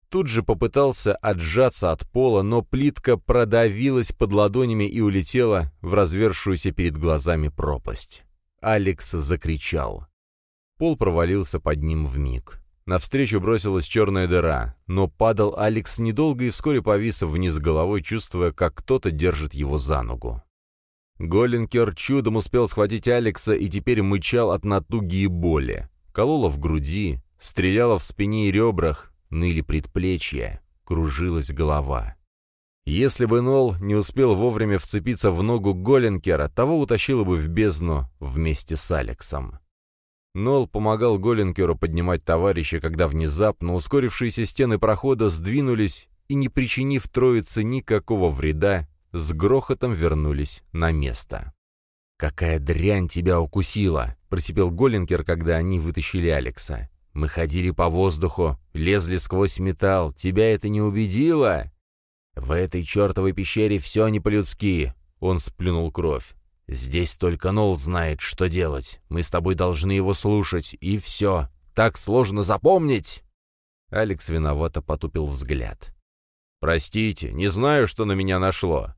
Тут же попытался отжаться от пола, но плитка продавилась под ладонями и улетела в развершуюся перед глазами пропасть. Алекс закричал. Пол провалился под ним в миг. Навстречу бросилась черная дыра, но падал Алекс недолго и вскоре повис вниз головой, чувствуя, как кто-то держит его за ногу. Голенкер чудом успел схватить Алекса и теперь мычал от натуги и боли. Кололо в груди, стреляло в спине и ребрах, ныли предплечья, кружилась голова. Если бы Нол не успел вовремя вцепиться в ногу Голенкера, того утащило бы в бездну вместе с Алексом. Нол помогал Голенкеру поднимать товарища, когда внезапно ускорившиеся стены прохода сдвинулись и, не причинив троице никакого вреда, с грохотом вернулись на место. «Какая дрянь тебя укусила!» — просипел Голенкер, когда они вытащили Алекса. «Мы ходили по воздуху, лезли сквозь металл. Тебя это не убедило?» «В этой чертовой пещере все не по-людски!» Он сплюнул кровь. «Здесь только Нол знает, что делать. Мы с тобой должны его слушать, и все. Так сложно запомнить!» Алекс виновато потупил взгляд. «Простите, не знаю, что на меня нашло».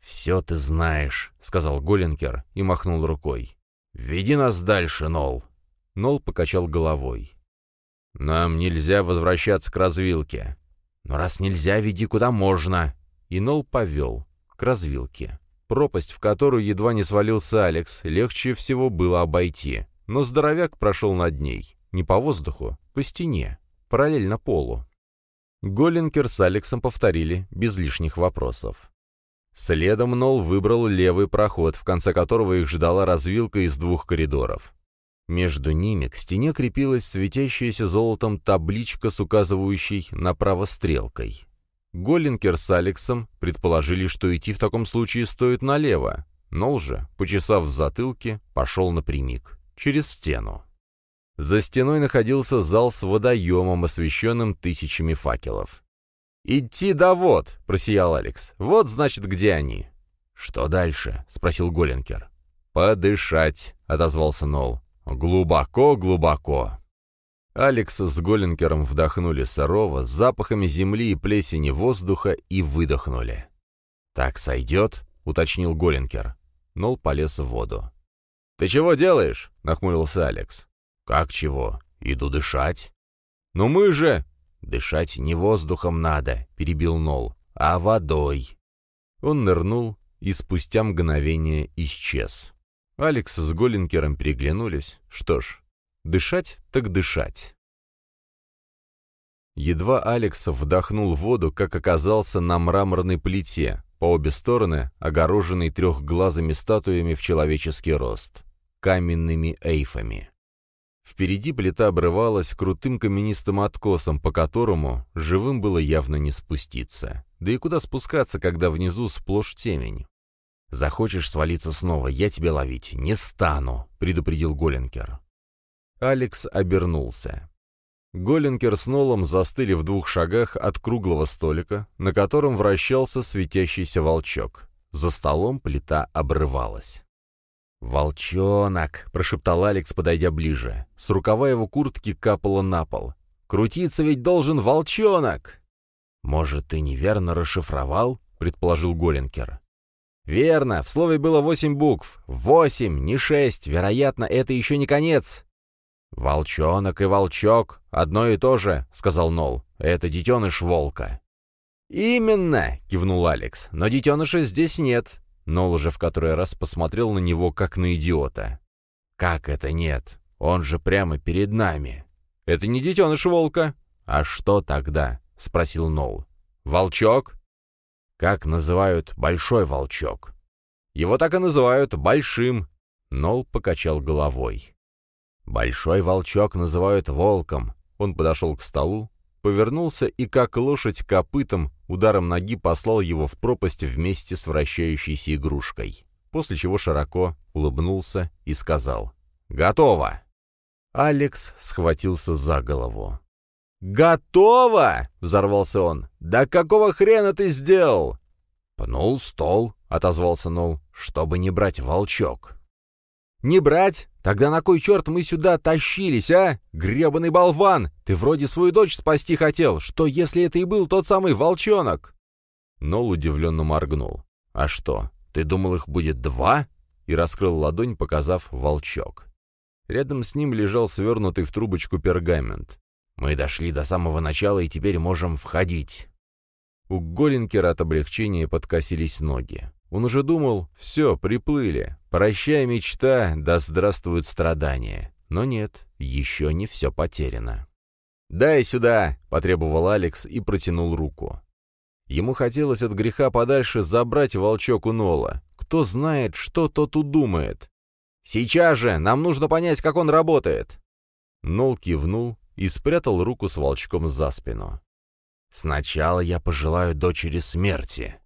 «Все ты знаешь», — сказал Голенкер и махнул рукой. «Веди нас дальше, Нол». Нол покачал головой. «Нам нельзя возвращаться к развилке. «Но раз нельзя, веди куда можно!» И Нол повел к развилке. Пропасть, в которую едва не свалился Алекс, легче всего было обойти. Но здоровяк прошел над ней. Не по воздуху, по стене, параллельно полу. Голлинкер с Алексом повторили, без лишних вопросов. Следом Нол выбрал левый проход, в конце которого их ждала развилка из двух коридоров. Между ними к стене крепилась светящаяся золотом табличка с указывающей направо стрелкой. Голлинкер с Алексом предположили, что идти в таком случае стоит налево, но уже, почесав в затылке, пошел напрямик, через стену. За стеной находился зал с водоемом, освещенным тысячами факелов. «Идти до вод!» — просиял Алекс. «Вот, значит, где они!» «Что дальше?» — спросил Голенкер. «Подышать!» — отозвался Нол. Глубоко-глубоко. Алекс с Голенкером вдохнули сырого, с запахами земли и плесени воздуха и выдохнули. «Так сойдет?» — уточнил Голенкер. Нол полез в воду. «Ты чего делаешь?» — нахмурился Алекс. «Как чего? Иду дышать». «Ну мы же...» «Дышать не воздухом надо», — перебил Нол, — «а водой». Он нырнул и спустя мгновение исчез. Алекс с Голенкером переглянулись. Что ж, дышать так дышать. Едва Алекс вдохнул воду, как оказался на мраморной плите, по обе стороны огороженной трехглазыми статуями в человеческий рост, каменными эйфами. Впереди плита обрывалась крутым каменистым откосом, по которому живым было явно не спуститься. Да и куда спускаться, когда внизу сплошь темень? «Захочешь свалиться снова, я тебя ловить не стану», — предупредил Голенкер. Алекс обернулся. Голенкер с Нолом застыли в двух шагах от круглого столика, на котором вращался светящийся волчок. За столом плита обрывалась. «Волчонок!» — прошептал Алекс, подойдя ближе. С рукава его куртки капало на пол. «Крутиться ведь должен волчонок!» «Может, ты неверно расшифровал?» — предположил Голенкер. «Верно, в слове было восемь букв. Восемь, не шесть. Вероятно, это еще не конец. «Волчонок и волчок — одно и то же», — сказал Нол. «Это детеныш волка». «Именно!» — кивнул Алекс. «Но детеныша здесь нет». Нол уже в который раз посмотрел на него, как на идиота. «Как это нет? Он же прямо перед нами». «Это не детеныш волка». «А что тогда?» — спросил Нол. «Волчок?» «Как называют большой волчок?» «Его так и называют большим». Нол покачал головой. Большой волчок называют волком. Он подошел к столу, повернулся и, как лошадь копытом, ударом ноги послал его в пропасть вместе с вращающейся игрушкой, после чего широко улыбнулся и сказал «Готово!». Алекс схватился за голову. «Готово!» — взорвался он. «Да какого хрена ты сделал?» «Пнул стол», — отозвался Нол, — «чтобы не брать волчок». «Не брать? Тогда на кой черт мы сюда тащились, а? Гребаный болван! Ты вроде свою дочь спасти хотел. Что, если это и был тот самый волчонок?» Нол удивленно моргнул. «А что, ты думал, их будет два?» И раскрыл ладонь, показав волчок. Рядом с ним лежал свернутый в трубочку пергамент. «Мы дошли до самого начала и теперь можем входить». У Голлинкера от облегчения подкосились ноги. Он уже думал, все, приплыли, прощай мечта, да здравствуют страдания. Но нет, еще не все потеряно. «Дай сюда!» — потребовал Алекс и протянул руку. Ему хотелось от греха подальше забрать волчок у Нола. Кто знает, что тот удумает. «Сейчас же! Нам нужно понять, как он работает!» Нол кивнул и спрятал руку с волчком за спину. «Сначала я пожелаю дочери смерти»,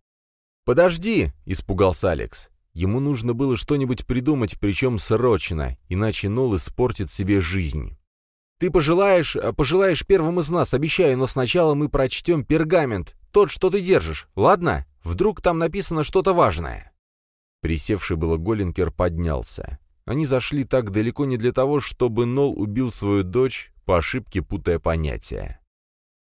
«Подожди!» — испугался Алекс. Ему нужно было что-нибудь придумать, причем срочно, иначе Нол испортит себе жизнь. «Ты пожелаешь, э, пожелаешь первым из нас, обещаю, но сначала мы прочтем пергамент, тот, что ты держишь, ладно? Вдруг там написано что-то важное?» Присевший было Голлинкер поднялся. Они зашли так далеко не для того, чтобы Нол убил свою дочь, по ошибке путая понятия.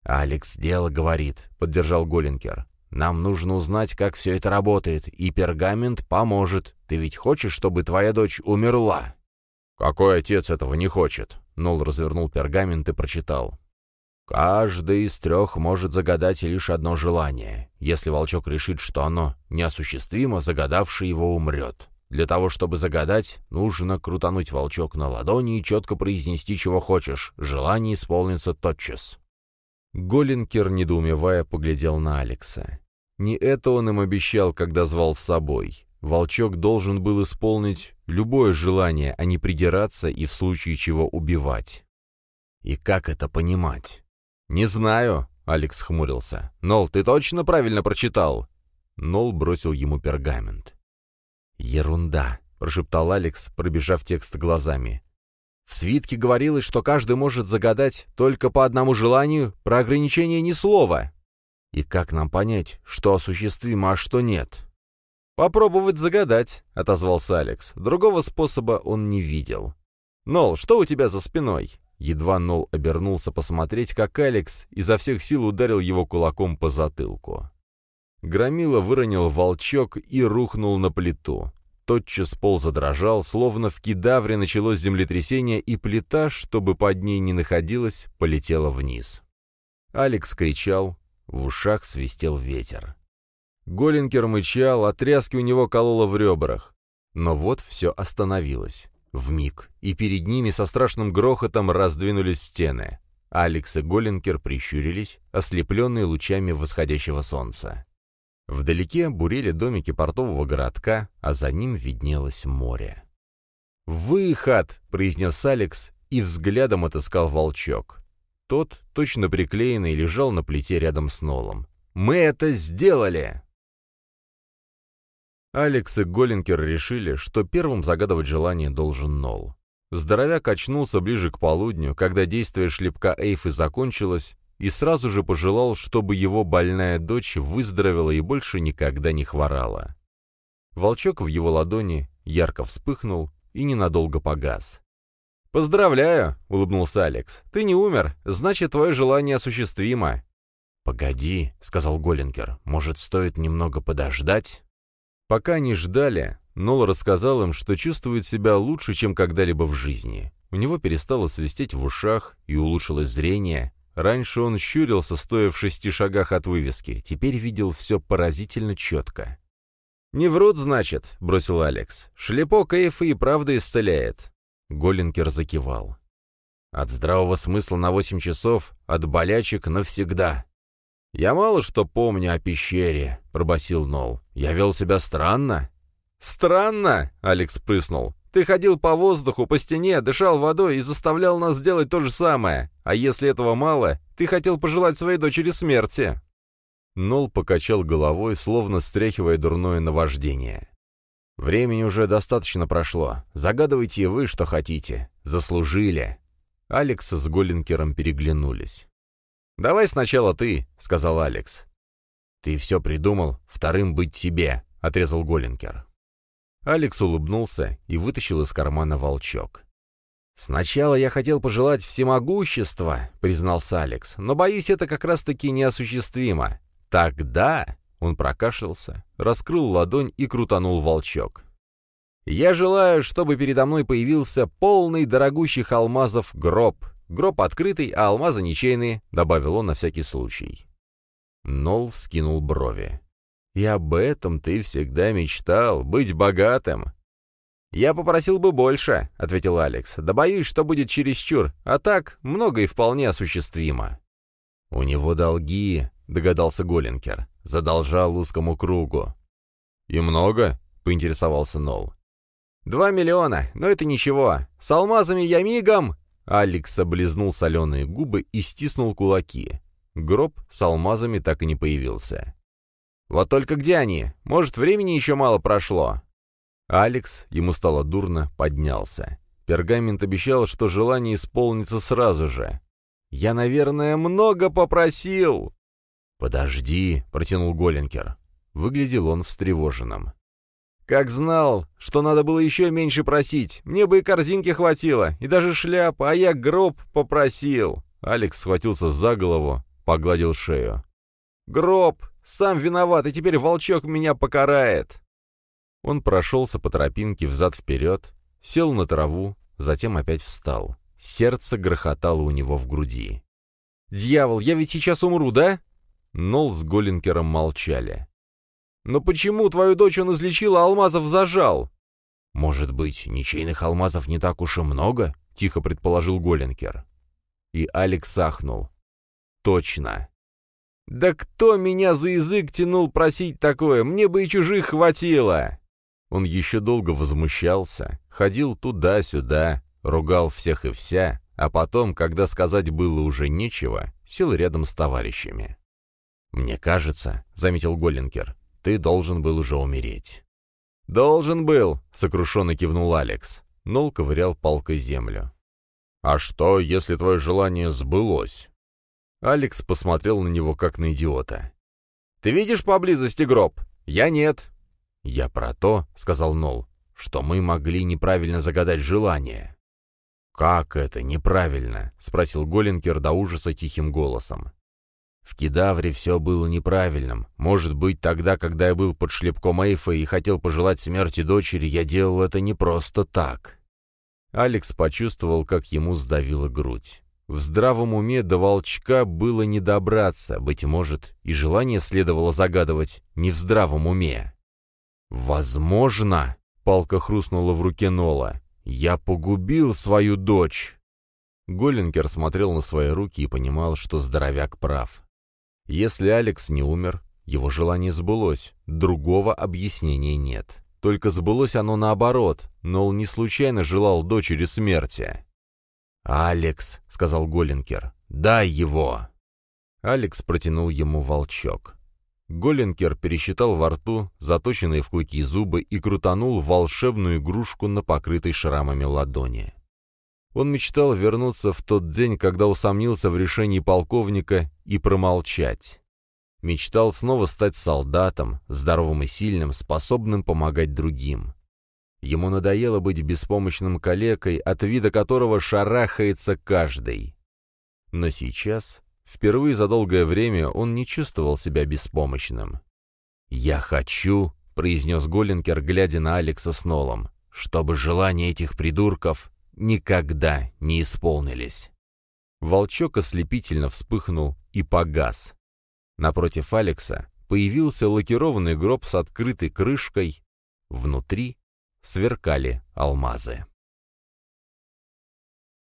«Алекс дело говорит», — поддержал Голлинкер. Нам нужно узнать, как все это работает, и пергамент поможет. Ты ведь хочешь, чтобы твоя дочь умерла?» «Какой отец этого не хочет?» Нол развернул пергамент и прочитал. «Каждый из трех может загадать лишь одно желание. Если волчок решит, что оно неосуществимо, загадавший его умрет. Для того, чтобы загадать, нужно крутануть волчок на ладони и четко произнести, чего хочешь. Желание исполнится тотчас». Голлинкер, недоумевая, поглядел на Алекса. Не это он им обещал, когда звал с собой. Волчок должен был исполнить любое желание, а не придираться и в случае чего убивать. И как это понимать? «Не знаю», — Алекс хмурился. «Нол, ты точно правильно прочитал?» Нол бросил ему пергамент. «Ерунда», — прошептал Алекс, пробежав текст глазами. В свитке говорилось, что каждый может загадать только по одному желанию, про ограничение ни слова. И как нам понять, что осуществимо, а что нет? «Попробовать загадать», — отозвался Алекс. Другого способа он не видел. «Нол, что у тебя за спиной?» Едва Нол обернулся посмотреть, как Алекс изо всех сил ударил его кулаком по затылку. Громила выронил волчок и рухнул на плиту. Тотчас пол задрожал, словно в кидавре началось землетрясение, и плита, чтобы под ней не находилась, полетела вниз. Алекс кричал, в ушах свистел ветер. Голлинкер мычал, а у него кололо в ребрах. Но вот все остановилось. в миг, и перед ними со страшным грохотом раздвинулись стены. Алекс и Голлинкер прищурились, ослепленные лучами восходящего солнца. Вдалеке бурели домики портового городка, а за ним виднелось море. «Выход!» — произнес Алекс и взглядом отыскал волчок. Тот, точно приклеенный, лежал на плите рядом с Нолом. «Мы это сделали!» Алекс и Голлинкер решили, что первым загадывать желание должен Нол. Здоровяк очнулся ближе к полудню, когда действие шлепка Эйфы закончилось, и сразу же пожелал, чтобы его больная дочь выздоровела и больше никогда не хворала. Волчок в его ладони ярко вспыхнул и ненадолго погас. «Поздравляю!» — улыбнулся Алекс. «Ты не умер, значит, твое желание осуществимо». «Погоди», — сказал Голлинкер, — «может, стоит немного подождать?» Пока они ждали, Нол рассказал им, что чувствует себя лучше, чем когда-либо в жизни. У него перестало свистеть в ушах и улучшилось зрение. Раньше он щурился, стоя в шести шагах от вывески, теперь видел все поразительно четко. «Не врут, значит», — бросил Алекс. «Шлепок Эйфа и правда исцеляет». Голлинкер закивал. «От здравого смысла на восемь часов, от болячек навсегда». «Я мало что помню о пещере», — пробасил Нол. «Я вел себя странно». «Странно?» — Алекс прыснул. «Ты ходил по воздуху, по стене, дышал водой и заставлял нас делать то же самое. А если этого мало, ты хотел пожелать своей дочери смерти». Нол покачал головой, словно стряхивая дурное наваждение. «Времени уже достаточно прошло. Загадывайте вы, что хотите. Заслужили». Алекс с Голлинкером переглянулись. «Давай сначала ты», — сказал Алекс. «Ты все придумал, вторым быть тебе», — отрезал Голлинкер. Алекс улыбнулся и вытащил из кармана волчок. «Сначала я хотел пожелать всемогущества», — признался Алекс, «но, боюсь, это как раз-таки неосуществимо. Тогда...» — он прокашлялся, раскрыл ладонь и крутанул волчок. «Я желаю, чтобы передо мной появился полный дорогущих алмазов гроб. Гроб открытый, а алмазы ничейные», — добавил он на всякий случай. Нол вскинул брови. И об этом ты всегда мечтал, быть богатым. «Я попросил бы больше», — ответил Алекс. «Да боюсь, что будет чересчур, а так многое вполне осуществимо». «У него долги», — догадался Голлинкер. «Задолжал узкому кругу». «И много?» — поинтересовался Нол. «Два миллиона, но это ничего. С алмазами я мигом...» Алекс облизнул соленые губы и стиснул кулаки. Гроб с алмазами так и не появился. Вот только где они? Может, времени еще мало прошло?» Алекс, ему стало дурно, поднялся. Пергамент обещал, что желание исполнится сразу же. «Я, наверное, много попросил!» «Подожди», — протянул Голенкер. Выглядел он встревоженным. «Как знал, что надо было еще меньше просить. Мне бы и корзинки хватило, и даже шляпа, а я гроб попросил». Алекс схватился за голову, погладил шею. «Гроб! Сам виноват, и теперь волчок меня покарает!» Он прошелся по тропинке взад-вперед, сел на траву, затем опять встал. Сердце грохотало у него в груди. «Дьявол, я ведь сейчас умру, да?» Нол с Голлинкером молчали. «Но почему твою дочь он излечил, а алмазов зажал?» «Может быть, ничейных алмазов не так уж и много?» — тихо предположил Голлинкер. И Алекс ахнул. «Точно!» «Да кто меня за язык тянул просить такое? Мне бы и чужих хватило!» Он еще долго возмущался, ходил туда-сюда, ругал всех и вся, а потом, когда сказать было уже нечего, сел рядом с товарищами. «Мне кажется», — заметил Голлинкер, — «ты должен был уже умереть». «Должен был», — сокрушенно кивнул Алекс. Нол ковырял палкой землю. «А что, если твое желание сбылось?» Алекс посмотрел на него, как на идиота. «Ты видишь поблизости гроб? Я нет». «Я про то», — сказал Нол, — «что мы могли неправильно загадать желание». «Как это неправильно?» — спросил Голлинкер до ужаса тихим голосом. В Кедавре все было неправильным. Может быть, тогда, когда я был под шлепком Эйфа и хотел пожелать смерти дочери, я делал это не просто так. Алекс почувствовал, как ему сдавила грудь. В здравом уме до волчка было не добраться, быть может, и желание следовало загадывать не в здравом уме. «Возможно», — палка хрустнула в руке Нола, — «я погубил свою дочь». Голлинкер смотрел на свои руки и понимал, что здоровяк прав. Если Алекс не умер, его желание сбылось, другого объяснения нет. Только сбылось оно наоборот, Нол не случайно желал дочери смерти. «Алекс», — сказал Голлинкер, — «дай его». Алекс протянул ему волчок. Голлинкер пересчитал во рту заточенные в клыки зубы и крутанул волшебную игрушку на покрытой шрамами ладони. Он мечтал вернуться в тот день, когда усомнился в решении полковника и промолчать. Мечтал снова стать солдатом, здоровым и сильным, способным помогать другим. Ему надоело быть беспомощным калекой, от вида которого шарахается каждый. Но сейчас, впервые за долгое время, он не чувствовал себя беспомощным. «Я хочу», — произнес Голлинкер, глядя на Алекса с Нолом, «чтобы желания этих придурков никогда не исполнились. Волчок ослепительно вспыхнул и погас. Напротив Алекса появился лакированный гроб с открытой крышкой. Внутри сверкали алмазы.